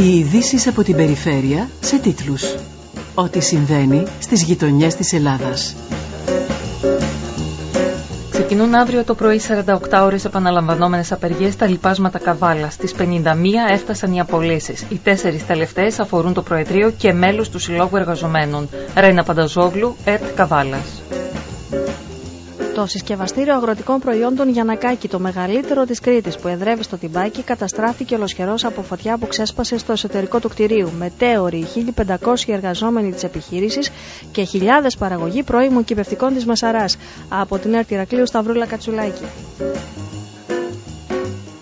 Οι ειδήσεις από την περιφέρεια σε τίτλους. Ό,τι συμβαίνει στις γειτονιές της Ελλάδας. Ξεκινούν αύριο το πρωί 48 ώρες επαναλαμβανόμενες απεργίες στα λοιπάσματα Καβάλα. Στις 51 έφτασαν οι απολύσεις. Οι τέσσερις τελευταίες αφορούν το Προεδρείο και μέλος του Συλλόγου Εργαζομένων. Ρένα Πανταζόγλου, ΕΤ Καβάλας. Το συσκευαστήριο αγροτικών προϊόντων Γιανακάκη, το μεγαλύτερο της Κρήτης που εδρεύει στο τυμπάκι, καταστράφηκε ολοσχερός από φωτιά που ξέσπασε στο εσωτερικό του κτηρίου. Μετέωροι, 1500 εργαζόμενοι της επιχείρησης και χιλιάδες παραγωγοί πρώιμων κυπευτικών της Μασαράς. Από την Έρτη Ηρακλείου Σταυρούλα Κατσουλάκη.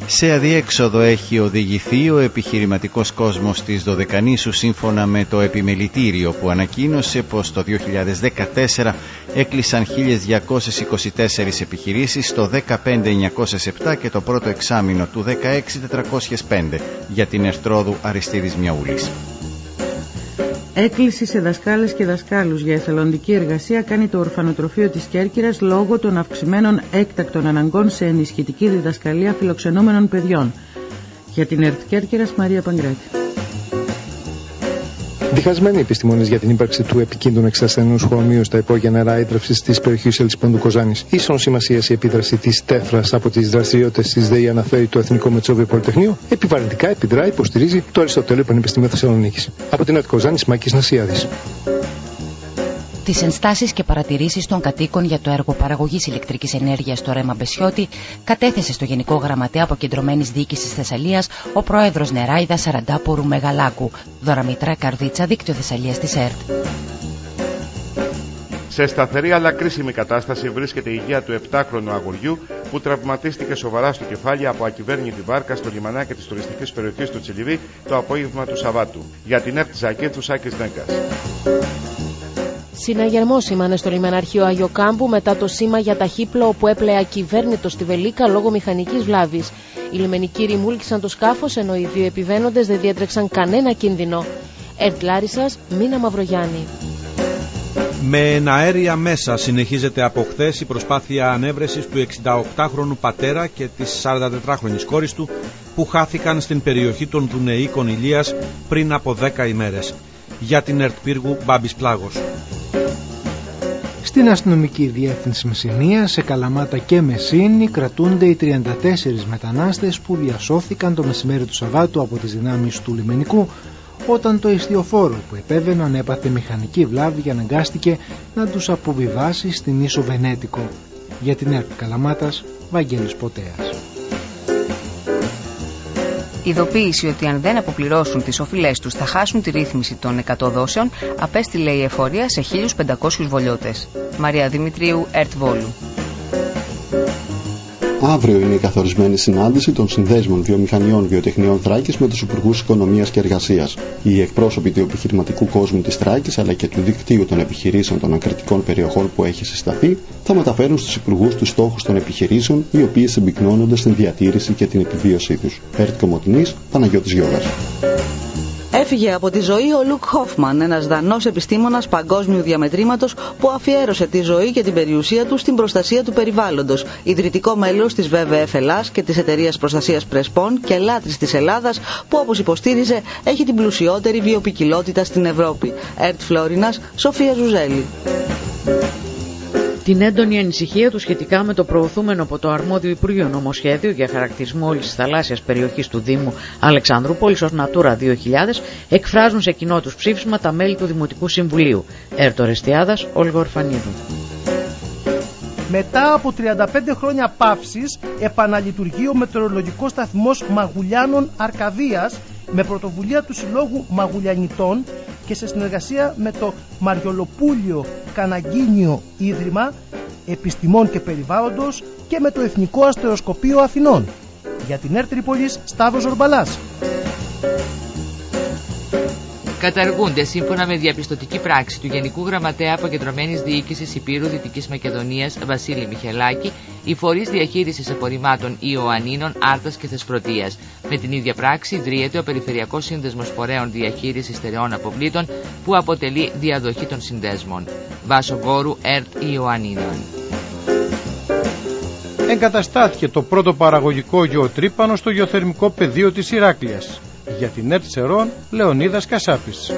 Σε αδιέξοδο έχει οδηγηθεί ο επιχειρηματικός κόσμος της Δωδεκανήσου σύμφωνα με το επιμελητήριο που ανακοίνωσε πως το 2014 έκλεισαν 1.224 επιχειρήσεις, το 15.907 και το πρώτο εξάμεινο του 16.405 για την Ερτρόδου Αριστίδης Μιαούλης. Έκκληση σε δασκάλες και δασκάλους για εθελοντική εργασία κάνει το ορφανοτροφείο της Κέρκυρας λόγω των αυξημένων έκτακτων αναγκών σε ενισχυτική διδασκαλία φιλοξενούμενων παιδιών. Για την ΕΡΤ Κέρκυρας, Μαρία Παγκράτη. Διχασμένοι επιστημόνε για την ύπαρξη του επικίνδυνου εξασθενούς χωμίου στα υπόγεια νερά ίδρυυση της περιοχής Ελισπών του Κοζάνης. Ίσον σημασία η επίδραση της τέφρας από τις δραστηριότητες της ΔΕΗ αναφέρει το Εθνικό Μετσόβιο Πολυτεχνείο. Επιβαρυντικά επιδρά, υποστηρίζει το Αριστοτέλειο Πανεπιστημίο Θεσσαλονίκης. Από την Εθνικό Κοζάνης, Μάκης Νασιάδης τις ενστάσεις και παρατηρήσεις των κατοίκων για το έργο παραγωγής ηλεκτρικής ενέργειας στο ρέμα Μπεσιώτη κατέθεσε στο Γενικό Γραμματέα Αποκεντρωμένης Διοίκησης Θεσσαλίας ο πρόεδρος Νεράιδα Σαραντάπορου Μεγαλάκου. Δωραμήτρα Καρδίτσα, δίκτυο Θεσσαλίας της ΕΡΤ. Σε σταθερή αλλά κρίσιμη κατάσταση βρίσκεται η υγεία του 7χρονου αγοριού που τραυματίστηκε σοβαρά στο κεφάλι από ακυβέρνητη βάρκα στο λιμανάκι της τουριστικής περιοχής του Τσιλιβί το απόγευμα του Σαββάτου. Για την ΕΡΤ Ζακέτου Σάκης Νέκα. Συναγερμό σήμανε στο λιμεναρχείο Αγιοκάμπου μετά το σήμα για ταχύπλο που έπλεε ακυβέρνητος στη Βελίκα λόγω μηχανικής βλάβης. Οι λιμενικοί ρημούλκησαν το σκάφος ενώ οι δύο επιβαίνοντες δεν διέτρεξαν κανένα κίνδυνο. Ερτ Λάρισας, Μίνα Μαυρογιάννη. Με εναέρια μέσα συνεχίζεται από χθες η προσπάθεια ανέβρεσης του 68χρονου πατέρα και της 44χρονη κόρης του που χάθηκαν στην περιοχή των Δουνεϊκών Ηλίας πριν από 10 ημέρες. Για την ΕΡΤ Πύργου Μπάμπης Πλάγος. Στην αστυνομική διεύθυνση Μεσσηνίας, σε Καλαμάτα και Μεσίνη κρατούνται οι 34 μετανάστες που διασώθηκαν το μεσημέρι του Σαββάτου από τις δυνάμεις του λιμενικού όταν το ιστιοφόρο που επέβαιναν έπαθε μηχανική βλάβη και αναγκάστηκε να τους αποβιβάσει στην ίσο Βενέτικο. Για την ΕΡΤ Καλαμάτας, Βαγγέλης Ποτέας ειδοποίηση ότι αν δεν αποπληρώσουν τις οφειλές τους θα χάσουν τη ρύθμιση των 100 δόσεων, απέστειλε η εφορία σε 1.500 βολιώτες. Μαρία Δημητρίου, Ερτ Βόλου. Αύριο είναι η καθορισμένη συνάντηση των συνδέσμων βιομηχανιών βιοτεχνιών Θράκης με τους Υπουργούς Οικονομίας και Εργασίας. Οι εκπρόσωποι του επιχειρηματικού κόσμου της Θράκης αλλά και του δικτύου των επιχειρήσεων των ακριτικών περιοχών που έχει συσταθεί θα μεταφέρουν στους Υπουργούς τους στόχους των επιχειρήσεων οι οποίε συμπυκνώνονται στην διατήρηση και την επιβίωσή τους. Έρτ Κομωτινή, Παναγιώτης Γιώργας. Έφυγε από τη ζωή ο Λουκ Χόφμαν, ένας Δανός επιστήμονας παγκόσμιου διαμετρήματος που αφιέρωσε τη ζωή και την περιουσία του στην προστασία του περιβάλλοντος. Ιδρυτικό μέλος της WWF Ελλάς και της Εταιρείας Προστασίας Πρεσπών και λάτρης της Ελλάδας, που όπως υποστήριζε έχει την πλουσιότερη βιοπικιλότητα στην Ευρώπη. Ερτ Φλόρινας, Σοφία Ζουζέλη την έντονη ανησυχία του σχετικά με το προωθούμενο από το αρμόδιο Υπουργείο νομοσχέδιο για χαρακτηρισμό όλης της θαλάσσιας περιοχής του Δήμου Αλεξανδρούπολης ως Natura 2000 εκφράζουν σε κοινό τους ψήφισμα τα μέλη του Δημοτικού Συμβουλίου. Έρτο Ρεστιάδα, Όλγο Ορφανίδου. Μετά από 35 χρόνια παύσης επαναλειτουργεί ο μετεωρολογικός σταθμός Μαγουλιάνων Αρκαδίας με πρωτοβουλία του Συλλόγου Μαγουλιανιτών και σε συνεργασία με το Μαριολοπούλιο Καναγκίνιο Ίδρυμα Επιστημών και Περιβάλλοντος και με το Εθνικό Αστεροσκοπείο Αθηνών. Για την Έρτρυπολης Σταύρος Ορμπαλάς καταργούνται σύμφωνα με διαπιστωτική πράξη του Γενικού Γραμματέα Αποκεντρωμένης Διοίκησης Υπήρου Δυτικής Μακεδονίας Βασίλη Μιχελάκη οι φορείς διαχείρισης απορριμμάτων Ιωαννίνων, Άρτας και Θεσπρωτεία. Με την ίδια πράξη ιδρύεται ο Περιφερειακός Σύνδεσμος Φορέων Διαχείρισης Στερεών Αποβλήτων που αποτελεί διαδοχή των συνδέσμων. Βάσο Γόρου ΕΡΤ Ιωαννίνων. Εγκαταστάθηκε το πρώτο παραγωγικό γεωτρύπανο στο γεωθερμικό πεδίο της Ηράκλειας Για την ΕΡΤ Σερών, Λεωνίδας Κασάπης.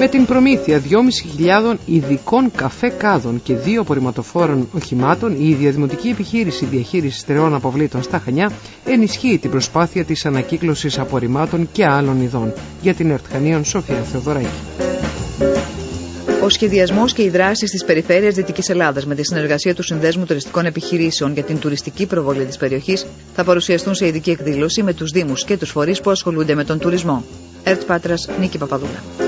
Με την προμήθεια 2.500 ειδικών καφέ κάδων και δύο απορριμματοφόρων οχημάτων, η Διαδημοτική Επιχείρηση Διαχείρισης Στερεών Αποβλήτων στα Χανιά ενισχύει την προσπάθεια της ανακύκλωσης απορριμμάτων και άλλων ειδών. Για την Ερτχανίων Σοφία Θεοδωράκη. Ο σχεδιασμός και οι δράσεις της περιφέρειας Δυτικής Ελλάδας με τη συνεργασία του Συνδέσμου Τουριστικών Επιχειρήσεων για την τουριστική προβολή της περιοχής θα παρουσιαστούν σε ειδική εκδήλωση με τους Δήμους και τους φορείς που ασχολούνται με τον τουρισμό. Ερτ Πάτρας, Νίκη Παπαδούλα.